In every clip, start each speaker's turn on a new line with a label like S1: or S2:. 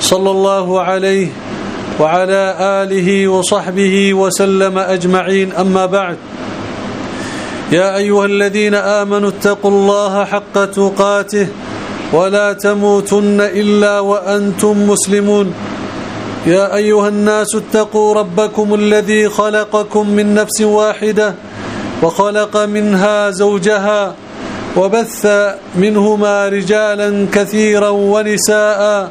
S1: صلى الله عليه وعلى آله وصحبه وسلم أجمعين. أما بعد يا أيها الذين آمنوا اتقوا الله حق تقاته ولا تموتن إلا وأنتم مسلمون. يا أيها الناس اتقوا ربكم الذي خلقكم من نفس واحدة وخلق منها زوجها وبث منهما رجالا كثيرا ونساء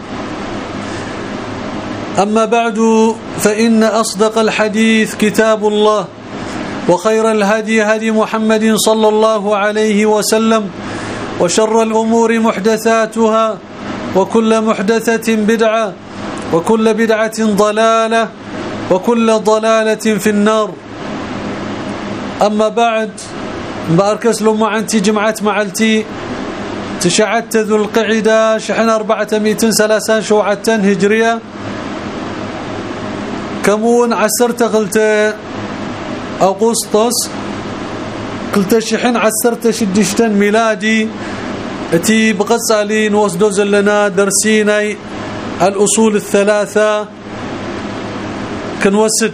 S1: أما بعد فإن أصدق الحديث كتاب الله وخير الهدي هدي محمد صلى الله عليه وسلم وشر الأمور محدثاتها وكل محدثة بدعة وكل بدعة ضلالة وكل ضلالة في النار. أما بعد بأركس لما عنتي جمعة معلتي تشعت ذو القعدة شحن 430 شوعة هجرية كمون عسرت قلت أغسطس قلت شحن عسرت شدشتن ميلادي. اتي بقصالي نوسدو زلنا درسيني الأصول الثلاثة. كنوسد.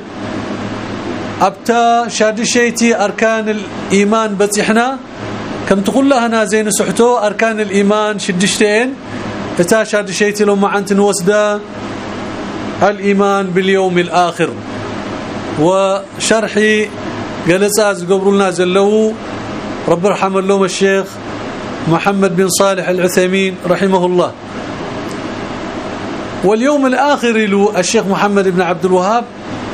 S1: أبتا شادشيتي أركان الإيمان بتحنا. كم تقول لها أنا زين سحتو أركان الإيمان شدشتين. اتا شادشيتي لو ما انت نوسدا الإيمان باليوم الآخر. وشرحي جلسات قبروا لنا زلو رب يرحم لهم الشيخ محمد بن صالح العثيمين رحمه الله. واليوم الآخر له الشيخ محمد بن عبد الوهاب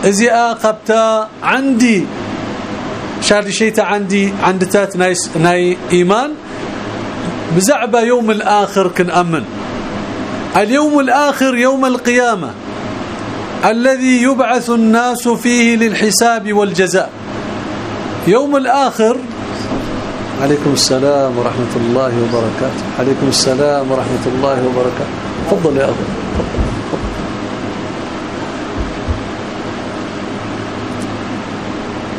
S1: ازي اقبتا عندي شاد شيتا عندي عند تات ناي إيمان. بزعبه يوم الآخر كنامن اليوم الآخر يوم القيامة. الذي يبعث الناس فيه للحساب والجزاء. يوم الآخر. عليكم السلام ورحمة الله وبركاته. عليكم السلام ورحمة الله وبركاته. تفضل يا أخي.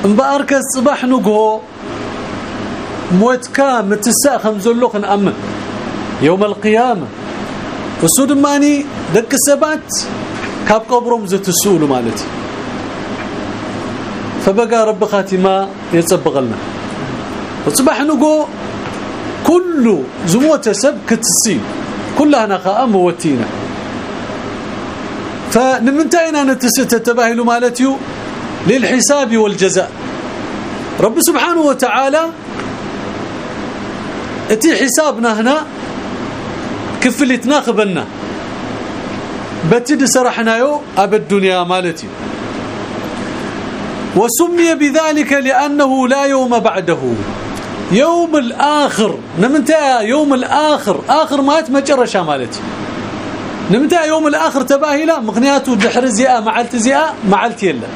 S1: امبارك الصباح نقو. موتكا متسا خمزلوخ نأمن يوم القيامة. وسود ماني دك سبات كاب قبرهم زتسول مالتي فبقى رب خاتمه يتصبغ لنا وصباح نقو كل زموت سب كتسي كلها نخاء موتينا فنمنتين أن تتباهل مالتيو للحساب والجزاء رب سبحانه وتعالى اتي حسابنا هنا كفلتنا خبنا بتد سرحنا يو اب الدنيا مالتي وسمي بذلك لأنه لا يوم بعده. يوم الآخر. نمتى يوم الآخر. آخر مات مجرشا مالتي. نمتى يوم الآخر تباهلا مغنياته دحر زياء معلت زياء معلت يلا.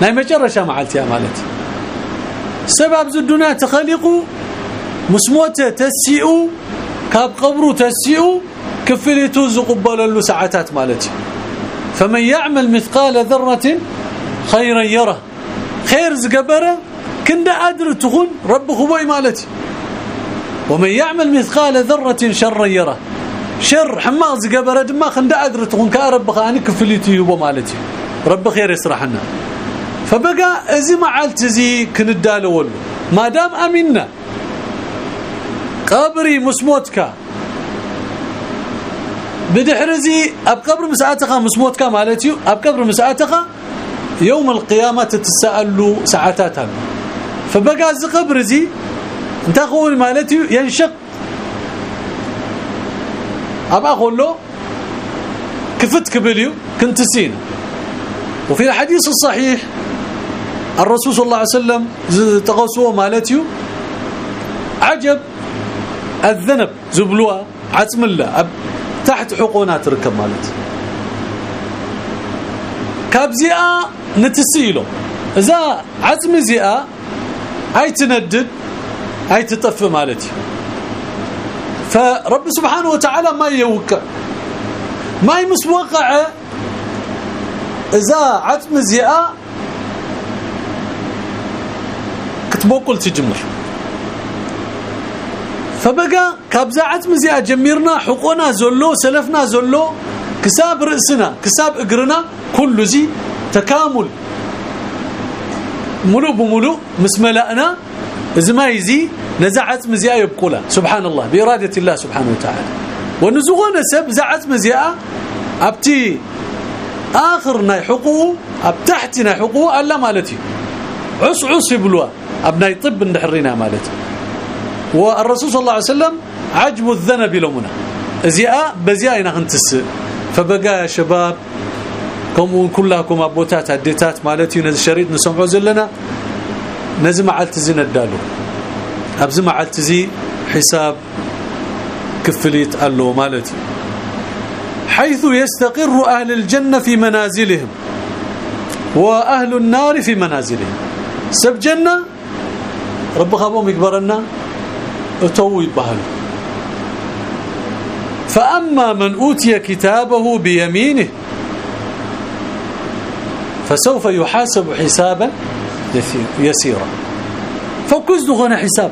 S1: ناي مجرشا معلت يا مالتي. سبب الدنيا تخلقوا مسموته تسيئوا كاب قبره تسيئوا كفليتو زقبل له ساعات مالتي. فمن يعمل مثقال ذرة خيرا يره. خير زقبرة كندا أدر تخون رب خبوي مالتي. ومن يعمل مثقال ذرة شرا يره. شر حماق زقبرة دما خندا أدر تخون كرب خاني كفليتو يبو مالتي. رب خير يسرحنا. فبقى ازي معلت زي كندالو ما دام امنا قبري مسموتك. بدحرزي أب قبر مساعتك مسموتك مالتي أب قبر مساعتك يوم القيامة تتسأل ساعتات فبقى زي انت أقول مالتي ينشق. ابا أقول له كفت كبليو كنت سين. وفي الحديث الصحيح الرسول صلى الله عليه وسلم تغسوه مالتي عجب الذنب زبلوها عتم الله. تحت حقونا تركب مالتي كابزئه نتسيله اذا عزم زئه هاي تندد هاي تطف مالتي فرب سبحانه وتعالى ما يوقع ما يمس وقع اذا عزم زئه كتبو قلت تجمر فبقى كابزا عزم زئه جميرنا حقونا زلو سلفنا زلو كساب رأسنا كساب اقرنا كل زي تكامل ملو بملو مسملأنا زمايزي نزعت مزيا يبقولا سبحان الله بإرادة الله سبحانه وتعالى ونزغون سب زعت مزيا ابتي اخرنا حقوق ابتحتنا حقوق الا مالتي عس عس بلوا ابناي طب نحرينا مالتي والرسول صلى الله عليه وسلم عجب الذنب لمنا زياء بزياء نغنتس فبقى يا شباب كم كلكم ابوتات اديتات مالتي نز شريط نسمعوا زلنا نزم علتزي ندالو ابزم علتزي حساب كفليت الله مالتي حيث يستقر أهل الجنة في منازلهم وأهل النار في منازلهم سب جنة رب خابهم يكبرنا اتوي بهل فأما من أوتي كتابه بيمينه فسوف يحاسب حسابا يسيرا. فكز دغنا حساب.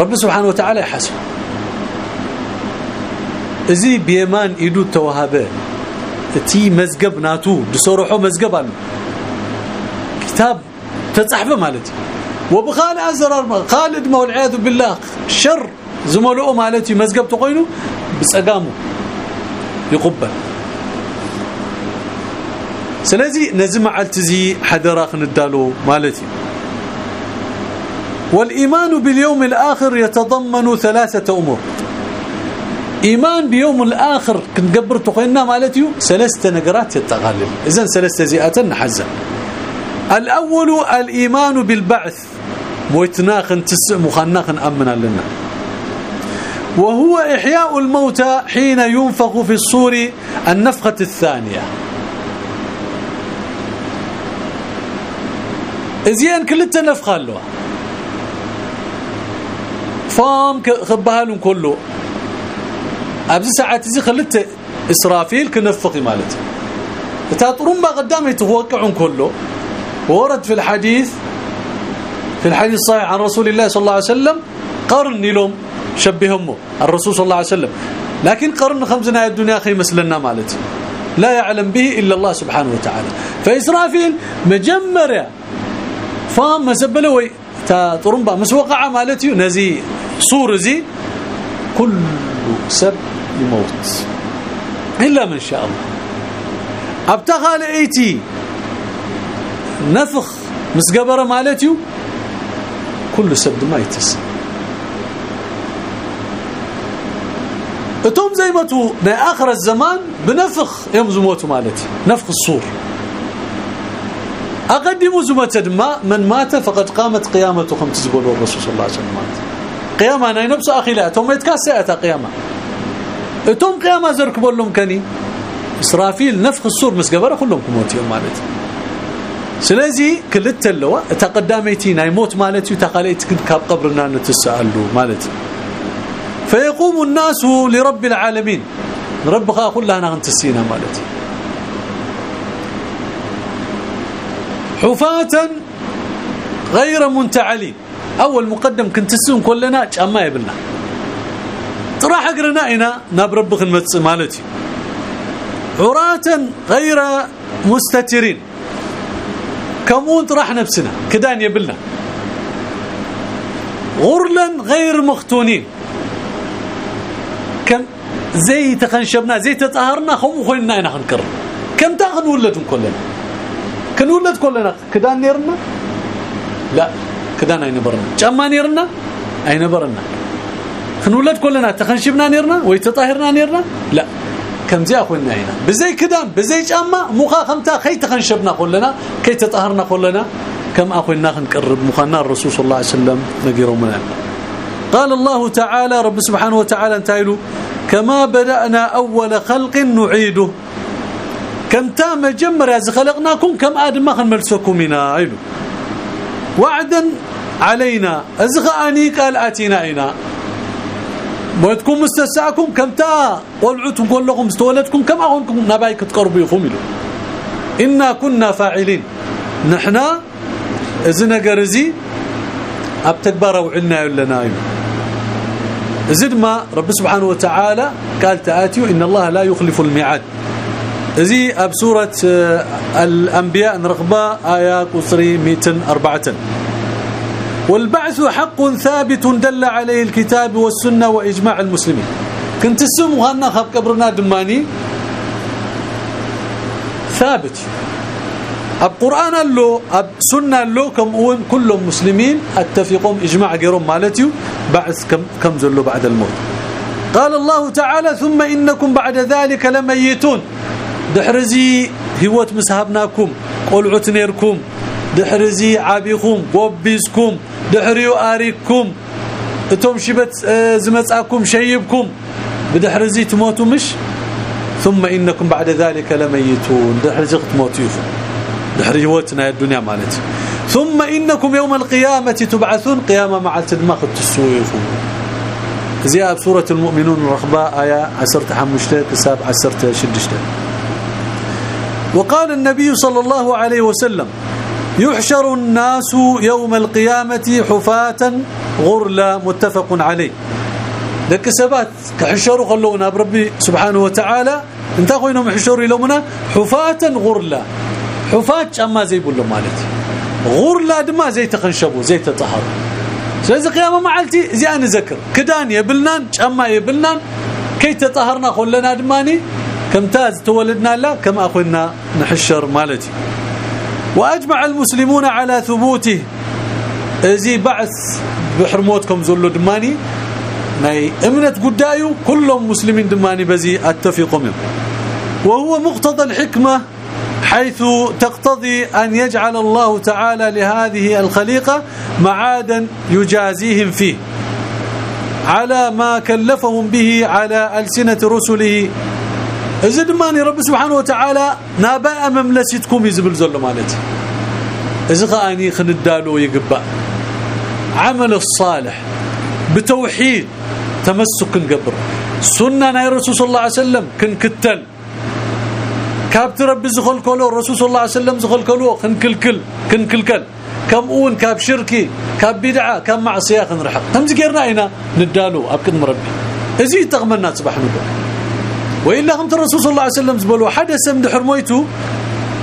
S1: رب سبحانه وتعالى يحاسب. ازي بيمان ايدو توهابه. تي مزقب ناتو. بصروحه مزقب عنه كتاب تتصحفه مالتي. وبخال ازرار خالد ما والعياذ بالله. شر. زملؤه مالتي مزقب تقوينه؟ بصقامه يقبل. سلازي نزم علتزي حدراخ ندالو مالتي. والإيمان باليوم الآخر يتضمن ثلاثة أمور. إيمان بيوم الآخر كنقبر تقينا مالتي ثلاثة نقرات يتغلل إذن ثلاثة زيئات نحزة الأول الإيمان بالبعث. مويتناخ تسع مخناخ أمنا لنا وهو إحياء الموتى حين ينفخ في الصور النفخة الثانية. إزيان كلتا نفخة له. فام خبهالن كله. ابز ساعات زي خلت إسرافيل كنفقي مالته تطرم ما قدام يتوقعون كله. ورد في الحديث في الحديث الصحيح عن رسول الله صلى الله عليه وسلم قرن لهم شبههم الرسول صلى الله عليه وسلم. لكن قرن خمسنا الدنيا خي مثلنا مالته لا يعلم به إلا الله سبحانه وتعالى. فإسرافيل مجمرة فام مسبلوي تا طرمبا مسوقع مالتي نزي صور زي كل سب يموت. إلا من شاء الله. أبتغى لأيتي. نفخ مسقبره مالتي كل سب ما يتس أتوم زي ما تو آخر الزمان بنفخ يوم زموتوا مالتي نفخ الصور. اقدموا زمت دما من مات فقد قامت قيامته خمس زبول الرسول صلى الله عليه وسلم. قيامة أنا نفس أخي لا توم يتكاسئه قيامة. اتم قيامة زرك بولهم كني. إسرافيل نفخ الصور مسقبره كلهم كموت يوم مالتي سلازي كلت اللوا تقدميتي ناي موت مالتي تقاليت كاب قبرنا نتسالوا مالتي فيقوم الناس لرب العالمين رب خا كلها نغنتسينا مالتي حفاة غير منتعلين اول مقدم كنت تسون كلنا جاما يبلنا طرح قرنا هنا نبربخ المتص مالتي عراة غير مستترين كمون طرح نفسنا. كدان يبلنا. غرلا غير مختونين. كم؟ زي تخنشبنا زي تطهرنا خم خوينا هنا خنكر. كم تاخذ ولدهم كلنا؟ كنولد كلنا. كدان نيرنا؟ لا. كدان أين برنا؟ جما نيرنا؟ أين برنا؟ كنولد كلنا. تخنشبنا نيرنا؟ ويتطهرنا نيرنا؟ لا. كم زي اخونا هنا. بزي كدان بزي جما مخا خمتا خي تخنشبنا كلنا كي تطهرنا كلنا كم أخونا نقرب مخنا الرسول صلى الله عليه وسلم نقيروا منا قال الله تعالى رب سبحانه وتعالى انتايلو كما بدأنا أول خلق نعيده. كم تام جمر خلقناكم كم آدم خنملسكم منا ايلو وعدا علينا أزغاني قال آتينا اينا موتكم مستساكم كم تا؟ قلعتم كلكم استولدكم كم أغنكم؟ نبايك تقربوا يخملوا إنا كنا فاعلين. نحنا إذا نغرزي ابتكبروا عنا لنا زد ما رب سبحانه وتعالى قال تاتيوا إن الله لا يخلف الميعاد. ازي أب سورة آه، الأنبياء نرغبه آية قصري 104 والبعث حق ثابت دل عليه الكتاب والسنة وإجماع المسلمين. كنت السم وهنا خب قبرنا دماني. ثابت. أب قرآن له أب سنة له كم كلهم مسلمين اتفقوا إجماع غيرهم مالتي بعث كم كم زلوا بعد الموت. قال الله تعالى ثم إنكم بعد ذلك لميتون. دحرزي هوت مسهبناكم قلعت نيركم دحرزي عابيكم قبيزكم دحريو اريكم اتم شبت زمصاكم شيبكم بدحرزي تموتوا مش ثم إنكم بعد ذلك لميتون دحرزي تموتوا دحري هوتنا الدنيا مالتي ثم إنكم يوم القيامة تبعثون قيامه مع التدماغ التسويق زي سوره المؤمنون الرخباء إيه 10 5 كساب 10 6 وقال النبي صلى الله عليه وسلم يحشر الناس يوم القيامة حفاة غرلا متفق عليه. لك سبات كحشروا خلونا بربي سبحانه وتعالى. انت خوينهم يحشروا لهمنا حفاة غرلا. حفاة أما زي بقول مالتي. غرلا دما زي تخنشبوا زي تطهروا. سلازي قيامة معلتي زي أنا ذكر. كدان يبلنان أما يبلنان كي تطهرنا خلنا دماني. كم تاز تولدنا لا كم أخونا نحشر مالتي. وأجمع المسلمون على ثبوته. ازي بعث بحرموتكم زلو دماني ناي امنت قدايو كلهم مسلمين دماني بزي اتفقوا منه. وهو مقتضى الحكمة حيث تقتضي أن يجعل الله تعالى لهذه الخليقة معادا يجازيهم فيه. على ما كلفهم به على ألسنة رسله اذا دماني رب سبحانه وتعالى نابا مملستكم يزبل زل مالتي اذا غاني خندالو يقبا عمل الصالح بتوحيد تمسك نقبر سنه ناي صلى الله عليه وسلم كن كتل كابت رب زخل كلو صلى الله عليه وسلم زخل كلو كن كن كلكل كم اون كاب شركي كاب بدعه كم معصيه خنرحق تمز غيرنا هنا ندالو ابكد والا هم الرسول صلى الله عليه وسلم زبلوا حدث من حرميته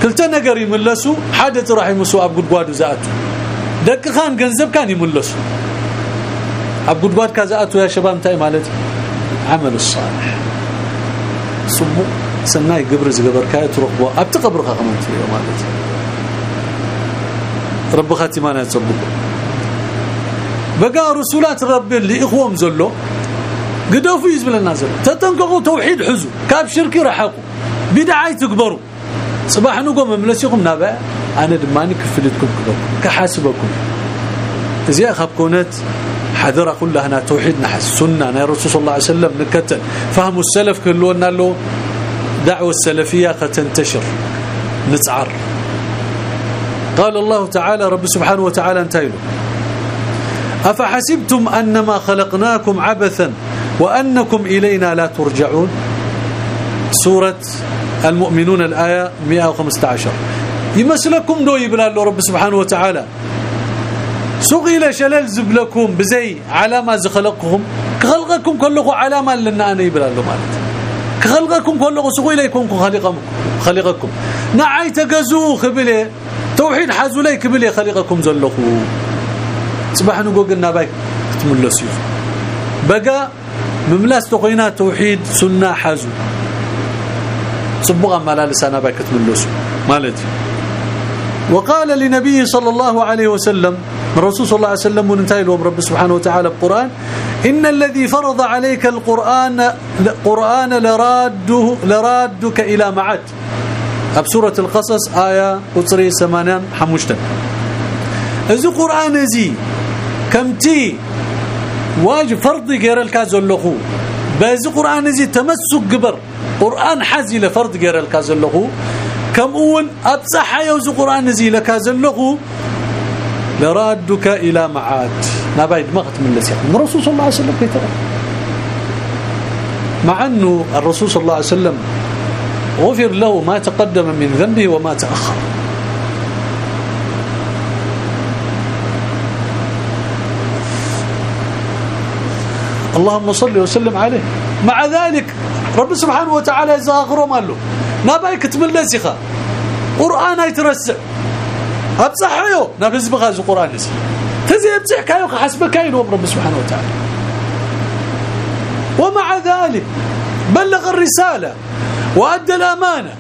S1: كلتا نجر يملسوا حدث راح يمسوا أب غدغاد زاتو. دك خان جنزب كان يملسوا أب غدغاد كزاتو يا شباب انتي مالت عمل الصالح. صبوا سناي قبر زغبر كاي ترقبوا أب تقبر كمان مالت رب خاتمانا يتصبق بقى رسولات رب اللي إخوهم زلوا قدوفوا يزبل الناس. تتنققوا توحيد حزو. كاب شركي رحقوا. بدعاي تكبروا. صباح نقوم مملسيكم نابع. أنا دماني كفلتكم كبر كحاسبكم. زي أخاب كونت حذر كل هنا توحيد نحس. سنة. أنا الرسول صلى الله عليه وسلم نكتل. فهموا السلف كلنا له دعوة السلفية تنتشر. نتعر. قال الله تعالى رب سبحانه وتعالى انتهيوا أفحسبتم أنما خلقناكم عبثا وأنكم إلينا لا ترجعون. سورة المؤمنون الآية 115 يمثلكم دو الله رب سبحانه وتعالى. سقيل شلل زبلكم بزي علامة زخلقهم. كخلقكم كلكم علامة لنا أنا يبنى الله مالت كخلقكم كلكم سقيل يكون خلقكم خلقكم. نعي تقزو خبله توحيد حازو لي كبله خلقكم زلقوا سبحانه قلنا باك تملسوا بقى مملاس تقينا توحيد سنة حزو صبغا ملالس أنا باكت ملوس مالتي؟ وقال لنبيه صلى الله عليه وسلم الرسول صلى الله عليه وسلم وننتهي لهم رب سبحانه وتعالى القرآن إن الذي فرض عليك القرآن قرآن لراده لرادك إلى معاد بسورة القصص آية قصري سمانان حموشتن إذا قرآن زي كمتي واجب فرض غير الكازلخو بازي قرآن زي تمسك قبر. قرآن حزي لفرض غير الكازلخو كم أول أبصح يوز قرآن زي لكازلخو لرادك إلى معاد. مغت من لسيح من الرسول صلى الله عليه وسلم كيترى مع أنه الرسول صلى الله عليه وسلم غفر له ما تقدم من ذنبه وما تأخر. اللهم صل وسلم عليه. مع ذلك رب سبحانه وتعالى يزاغره ماله نبايك تملسخه قرآن يترسع أبصحيو. نفس بغاز القرآن يسي تزي ابصح كايو حسب كاين رب سبحانه وتعالى. ومع ذلك بلغ الرسالة وأدى الأمانة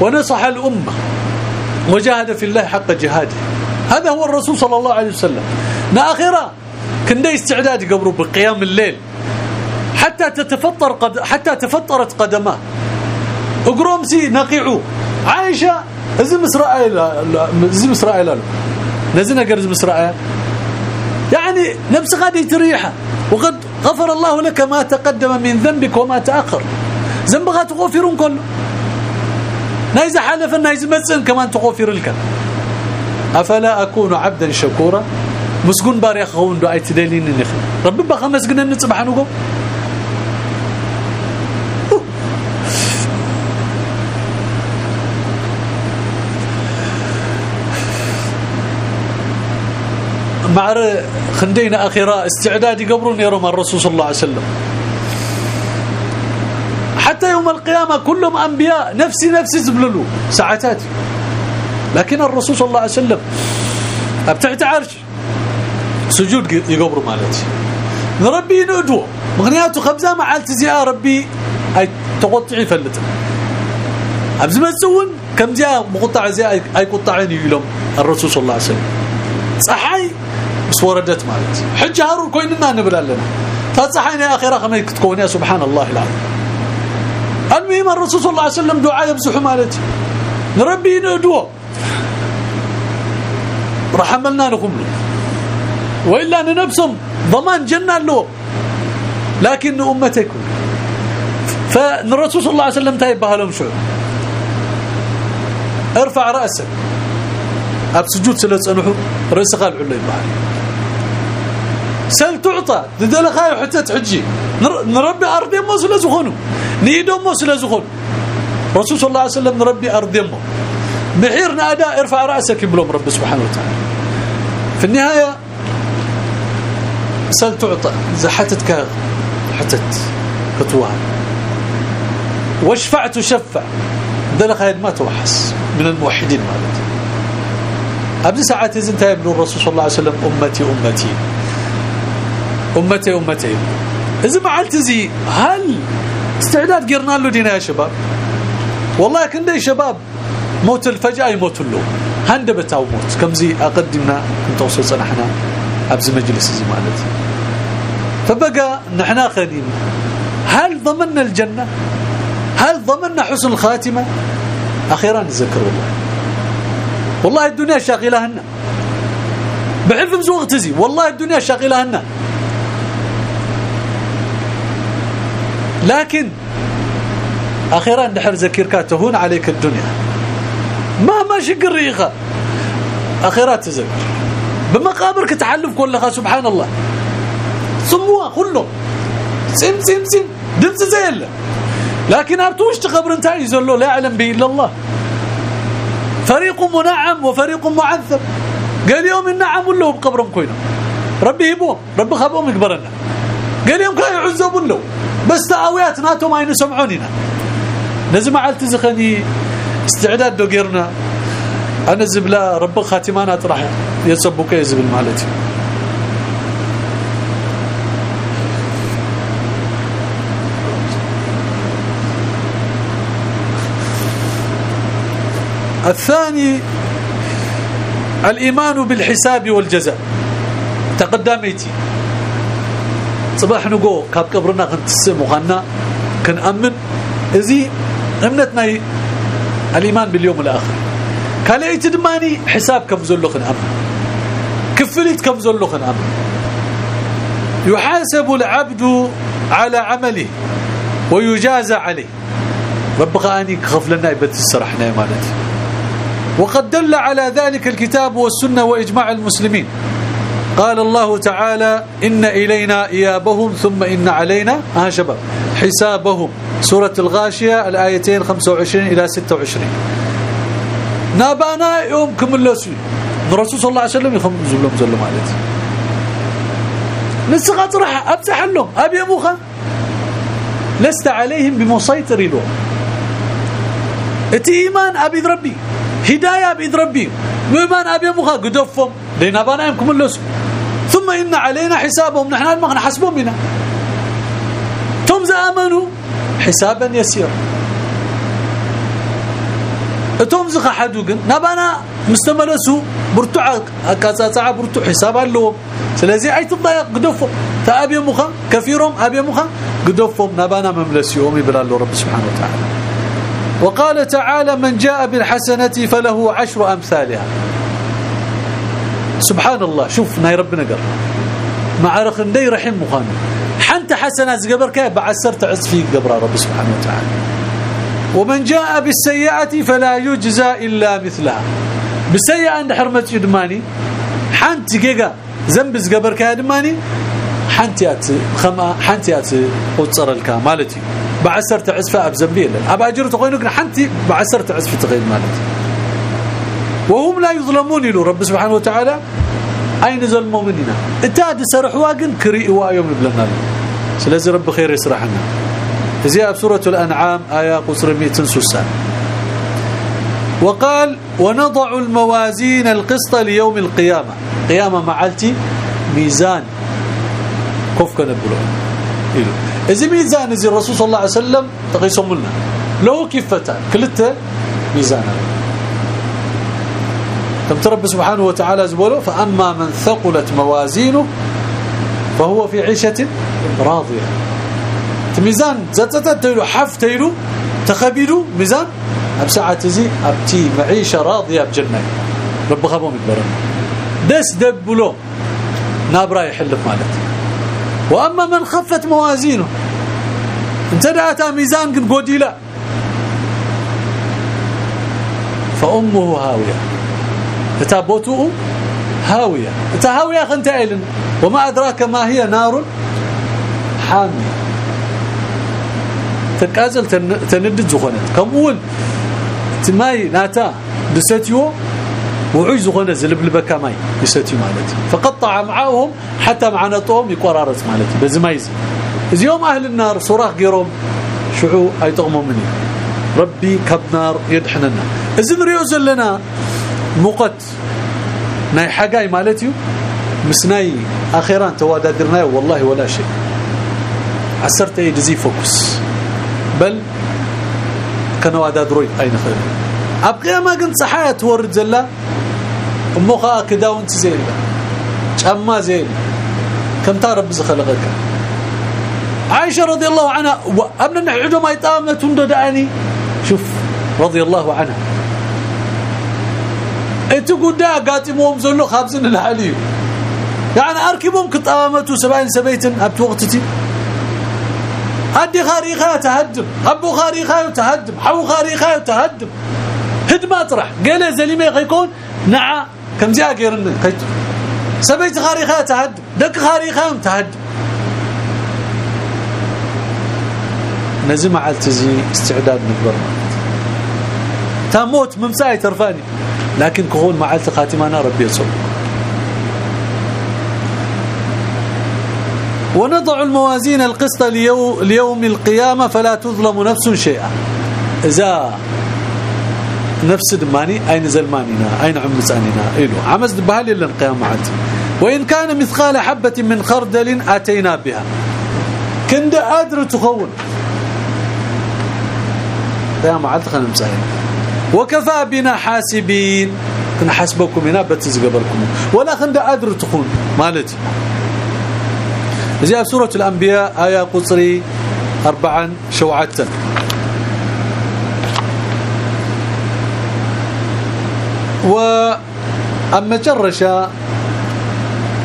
S1: ونصح الأمة. وجاهد في الله حق جهاده. هذا هو الرسول صلى الله عليه وسلم. ناخرة. كنا استعداد قبره بقيام الليل. حتى تتفطر قد حتى تفطرت قدماه. اقرومسي نقيعو. عائشة زم إسرائيل زم إسرائيل نزلنا قرز إسرائيل. يعني نفس غادي تريحه. وقد غفر الله لك ما تقدم من ذنبك وما تأخر. ذنب غا تغفرون كله نايز حلف نايز مسن كمان تغفر لك أفلا أكون عبدا شكورا؟ مسكون باري اخون دو أي تدلين نخ رب بقى مسكن نصبح نقول مع خندينا أخيرا استعداد يقبرون يرم الرسول صلى الله عليه وسلم. حتى يوم القيامة كلهم أنبياء نفسي نفسي زبللو. ساعتات لكن الرسول صلى الله عليه وسلم أبتعت عرش. سجود يقبروا مالتي ربي ندو مغنياته خبزة مع التزياء ربي أي تقطعي فلت ابز مسون كم جاء مقطع زي أي قطعين يلوم. الرسول صلى الله عليه وسلم. بس وردت مالت حج هارون كويننا نبلا لنا تصحينا أخيرا كما تكون يا سبحان الله العظيم. المهم الرسول صلى الله عليه وسلم دعاء يمسح مالتي نربي ندو رحملنا لكم. وإلا ننفسهم ضمان جنة له. لكن امتكم فالرسول صلى الله عليه وسلم تايب بهالهم شو؟ ارفع رأسك. أب سجود سلصنحو راسك قال علو يبحر سل تعطى. ذل خاي حتى تحجي. نربي أرض مو سلازخونو نيدو مو سلازخون رسول صلى الله عليه وسلم نربي أرض مو محيرنا اداء ارفع رأسك بلوم رب سبحانه وتعالى. في النهاية سل تعطى زحتتك حتت فتوها واشفع تشفع ذل خاي ما توحس من الموحدين مالتي. ابدي ساعات انت ابن الرسول صلى الله عليه وسلم أمتي أمتي. أمتي أمتي. إذا ما زي هل استعداد قرنا له دينا يا شباب؟ والله كنا يا شباب موت الفجأة يموت له أو موت. كم زي أقدمنا كنت وصلنا إحنا أبز مجلس زي مالتي. فبقى نحنا خلينا هل ضمننا الجنة؟ هل ضمننا حسن الخاتمة؟ أخيرا نذكر والله والله الدنيا شاغلة لنا بحفظ وقت زي والله الدنيا شاغلة لنا لكن أخيرا دحر ذكرك تهون عليك الدنيا. ما ما شق الريخه أخيرا تذكر بمقابرك تحلف كلها سبحان الله. صموا كله. سم سم سم. دمس زي لكن ابتوش تقبر انت يزلو لا يعلم به إلا الله. فريق منعم وفريق معذب. قال يوم النعم ولا بقبرهم كوينة. ربي يبوهم ربي خبهم يكبرنا. قال يوم كانوا يعذبون له. بس تاويات ناتو ما يسمعوننا لازم علت زخني استعداد دوغيرنا أنا زبلا رب خاتمانا طرح يسبوك يزبل مالتي. الثاني الإيمان بالحساب والجزاء. تقدميتي. صباح نقو كاب قبرنا كنتسم وخنا كنأمن. ازي امنتنا الإيمان باليوم الآخر. كاليت دماني حساب كم زلو خنأمن. كفلت كم زلو خنأمن. يحاسب العبد على عمله ويجازى عليه. رب اني كخف لنا يبت السرحنا مالتي. وقد دل على ذلك الكتاب والسنة وإجماع المسلمين. قال الله تعالى إن إلينا إيابهم ثم إن علينا ها شباب حسابهم سورة الغاشية الآيتين 25 إلى 26 نابانا يوم كملسوا الرسول صلى الله عليه وسلم يخم زلهم زلهم عليه. نسقط راح أبسح لهم. أبي أبوخا لست عليهم بمسيطر له إتي إيمان أبي ربي هداية ابي ربي. وإيمان ابي مخا قدفهم. لنا بنايمكم اللس ثم إن علينا حسابهم. نحن ما نحسبهم بنا؟ ثم آمنوا. حسابا يسيرا. اتوم زخ حدو كن نبانا مستملسو. برتع كاساصع برتع حساب له سلازي أي تضايق قدفهم فابي مخا كثيرهم ابي مخا قدفهم. نبانا مملسيهم. يبلا له رب سبحانه وتعالى. وقال تعالى من جاء بالحسنة فله عشر أمثالها. سبحان الله شوف ناي ربنا قال. مع رخندي رحم مخان. حنت حسنات قبرك بعسر تعز فيك قبر رب سبحانه وتعالى. ومن جاء بالسيئة فلا يجزى إلا مثلها. بالسيئة عند حرمة يدماني حنت جيجا ذنب قبرك يدماني حنتيات خما حنتيات قصر الكامالتي بعسرت عزفه ابزنبي ابا أجر تقولك حنتي بعسرت عزفه تغير مالتي وهم لا يظلمون له رب سبحانه وتعالى. أين ظلموا مننا اتاد سرحوا كن كري وايوم بلنا سلازي رب خير يسرحنا. زي سورة الأنعام آية قصر 160 وقال ونضع الموازين القسط ليوم القيامة. قيامة معلتي ميزان. كوف كان إلو. اذا ميزان زي الرسول صلى الله عليه وسلم تقيسهم لنا لو كفتان كلته ميزان تم رب سبحانه وتعالى زبوله فاما من ثقلت موازينه فهو في عيشه راضيه ميزان زتتتلو حفتيلو تخبيلو ميزان بساعه زي ابتي معيشه راضيه بجنه رب خبهم يدبرنا دس دبلو نابرا يحلف مالته وأما من خفت موازينه انتدعت ميزان كن قديلا فأمه هاوية. تتابوته هاوية. تهاويه خنت ايلن وما أدراك ما هي نار حامية. تقازل تندد زخنت كمول تماي ناتا. بستيو وعي زغنه زلبلبكا ماي يستي مالتي. فقطع معهم حتى معناتهم يقرارص مالتي. بزمايز يوم أهل النار صراخ قيروم شعو ايطقموا مني. ربي كب نار يدحننا. اذا نريو زلنا مقت ناي حقاي مالتي مسناي أخيرا توادرنا والله ولا شيء. عسرت يجزي فوكس. بل كانوا ادادروي أين خير. ابقى ما كنت صحايا تورد زلا امخا كداونت زين ጫማ زين كم تعرف بزخلقك عائشه رضي الله عنها ابن نحدو ما يطامت داني شوف رضي الله عنها انت قدا قاتمهم زلو خابزن الحليب يعني اركبهم كطامتو سبعين سبيتن ابت وقتتي ادي خاريخه تهدم ابو خاريخه تهدم حو خاريخه تهدم هدم اطرح قال زليمه يكون نعم كم جاء غيرنا قيت سبيت خاريخة تهد. دك خاريخة تهد. نزم على تزي استعداد نكبر تموت ممساي ترفاني. لكن كون معلت خاتمانا ربي يصب. ونضع الموازين القسط ليوم القيامة فلا تظلم نفس شيئا. إذا نفس دماني أين زلمانينا؟ أين عمزانينا ايلو عمز قيام عاد وإن كان مثقال حبة من خردل آتينا بها. كند ادر تخون. قيام عاد خنمسين وكفى بنا حاسبين. كنحسبكم هنا بتزقبركم ولا خند ادر تكون مالتي. زي سورة الأنبياء آية قصري أربعا شوعتا و أما جرشا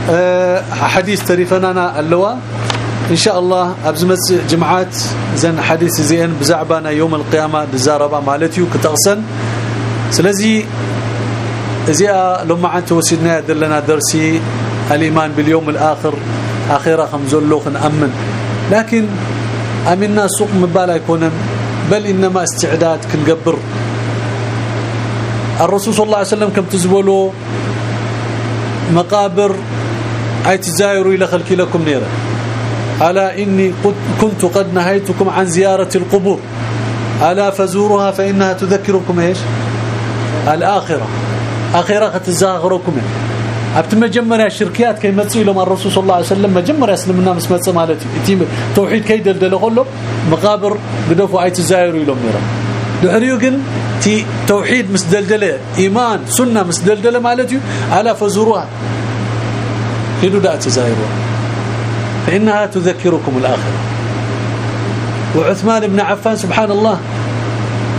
S1: أه حديث تريفنا اللواء. إن شاء الله ابزمت جمعات زين حديث زين بزعبنا يوم القيامة بزاربا مالتيو كتغسن. سلازي ازيا لما انت وسيدنا دلنا درسي الإيمان باليوم الآخر أخيرا خمزلو نامن لكن امنا سوق مبالا يكون بل إنما استعداد كنقبر. الرسول صلى الله عليه وسلم كم تزبلوا مقابر أي تزايروا إلى خلق لكم نيره ألا إني كنت قد نهيتكم عن زيارة القبور. ألا فزوروها فإنها تذكركم إيش؟ الآخرة. آخرة تزاغركم أبت مجمريا شركيات كي متصي لهم الرسول صلى الله عليه وسلم مجمريا اسلمنا مس متص مالتي توحيد كي دلدل كله مقابر بدفوا أي تزايروا لهم ميرا دحريو تي توحيد مسدلدلة إيمان سنة مسدلدلة مالتي ألا فزوروها كيدو دا تزايروا فإنها تذكركم الآخرة وعثمان بن عفان سبحان الله.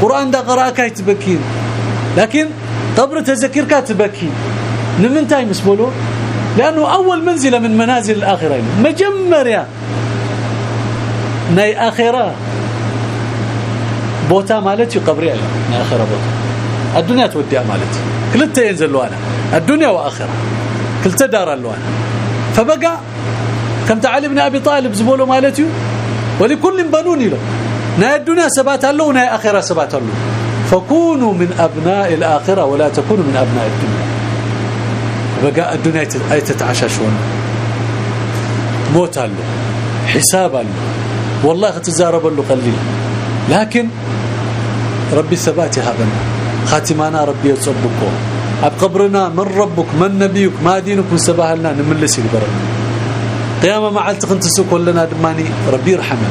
S1: قرآن دا قراءك يتبكين لكن قبر تذكرك تبكين. نمنتاي مسبولو لأنه أول منزلة من منازل الآخرة مجمر يا. ناي آخرة. بوتا مالتي قبري ناي آخرة بوتا الدنيا تودي مالتي كلتا ينزل لوانا الدنيا وآخرة كلتا دار اللوانا فبقى كم تعلم ابن ابي طالب زبوله مالتي ولكل بنون له نا الدنيا سبات له ونا اخره سبات له فكونوا من ابناء الاخره ولا تكونوا من ابناء الدنيا بقى الدنيا تتعششون موت له حساب له والله تزارب له قليل لكن ربي ثبات هذا خاتمانا ربي يصبكم قبرنا من ربك من نبيك ما دينك من سباهلنا نملس يقبرنا. قيامة معلت كنت كلنا دماني ربي يرحمه.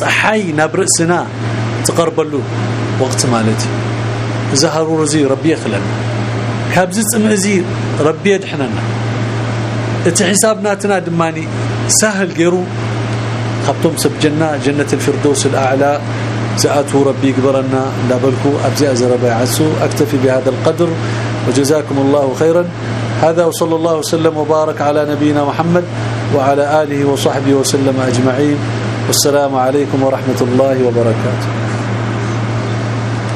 S1: صحي نبرسنا تقربلو وقت مالتي. زهروا رزي ربي يخلنا. كابز صمزي ربي يدحننا. ات حسابناتنا دماني سهل غيرو خبتم سب جنة جنة الفردوس الأعلى. زاتوا ربي يقبرنا لابلكو أبزي ازربا يعسو أكتفي بهذا القدر. وجزاكم الله خيرا. هذا وصلى الله وسلم وبارك على نبينا محمد وعلى آله وصحبه وسلم أجمعين. والسلام عليكم ورحمة الله وبركاته.